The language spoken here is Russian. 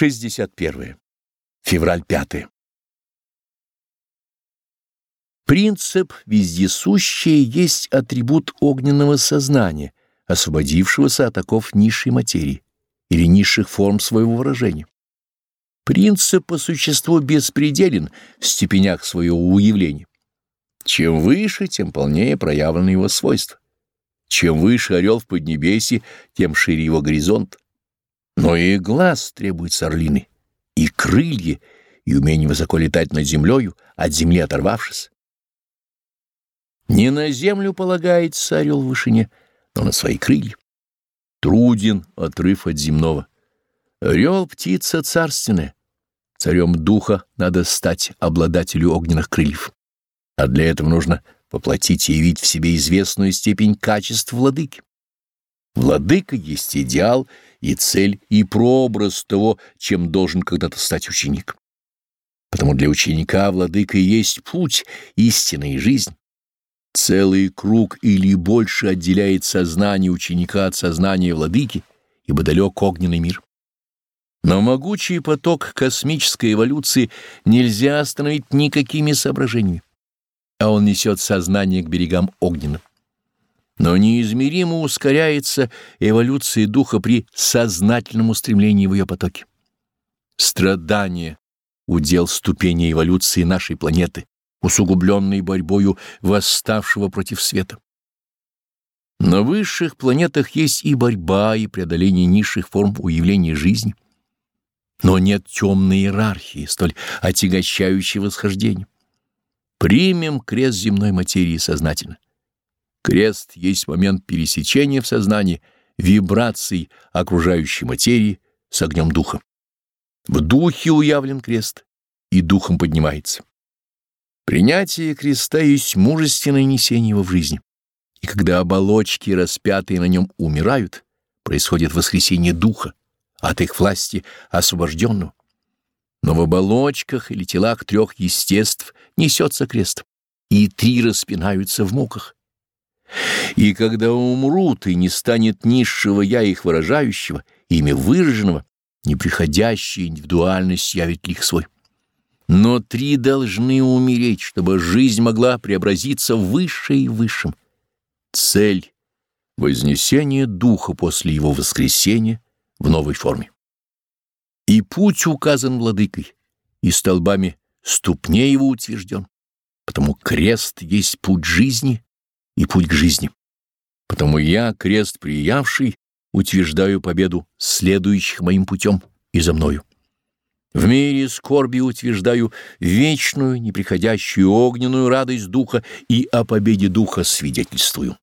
61. Февраль 5. Принцип вездесущее есть атрибут огненного сознания, освободившегося от оков низшей материи или низших форм своего выражения. Принцип по существу беспределен в степенях своего уявления. Чем выше, тем полнее проявлены его свойства. Чем выше орел в поднебесье, тем шире его горизонт. Но и глаз требуется орлины, и крылья, и умение высоко летать над землею, от земли оторвавшись. Не на землю полагается орел в вышине, но на свои крылья. Труден отрыв от земного. Орел — птица царственная. Царем духа надо стать обладателю огненных крыльев. А для этого нужно воплотить и явить в себе известную степень качеств владыки. Владыка есть идеал и цель, и прообраз того, чем должен когда-то стать ученик. Потому для ученика владыка и есть путь, истина и жизнь. Целый круг или больше отделяет сознание ученика от сознания владыки, ибо далек огненный мир. Но могучий поток космической эволюции нельзя остановить никакими соображениями, а он несет сознание к берегам огненным но неизмеримо ускоряется эволюция духа при сознательном устремлении в ее потоке. Страдание — удел ступени эволюции нашей планеты, усугубленной борьбою восставшего против света. На высших планетах есть и борьба, и преодоление низших форм уявления жизни, но нет темной иерархии, столь отягощающей восхождение. Примем крест земной материи сознательно. Крест есть момент пересечения в сознании вибраций окружающей материи с огнем духа. В духе уявлен крест, и духом поднимается. Принятие креста есть мужественное несение его в жизни. И когда оболочки, распятые на нем, умирают, происходит воскресение духа, от их власти освобожденного. Но в оболочках или телах трех естеств несется крест, и три распинаются в муках. И когда умрут, и не станет низшего я их выражающего, ими выраженного, неприходящая индивидуальность явит лик свой. Но три должны умереть, чтобы жизнь могла преобразиться в высшее и высшем. Цель — вознесение духа после его воскресения в новой форме. И путь указан владыкой, и столбами ступней его утвержден, потому крест есть путь жизни — и путь к жизни. Потому я, крест приявший, утверждаю победу следующих моим путем и за мною. В мире скорби утверждаю вечную, неприходящую огненную радость духа и о победе духа свидетельствую.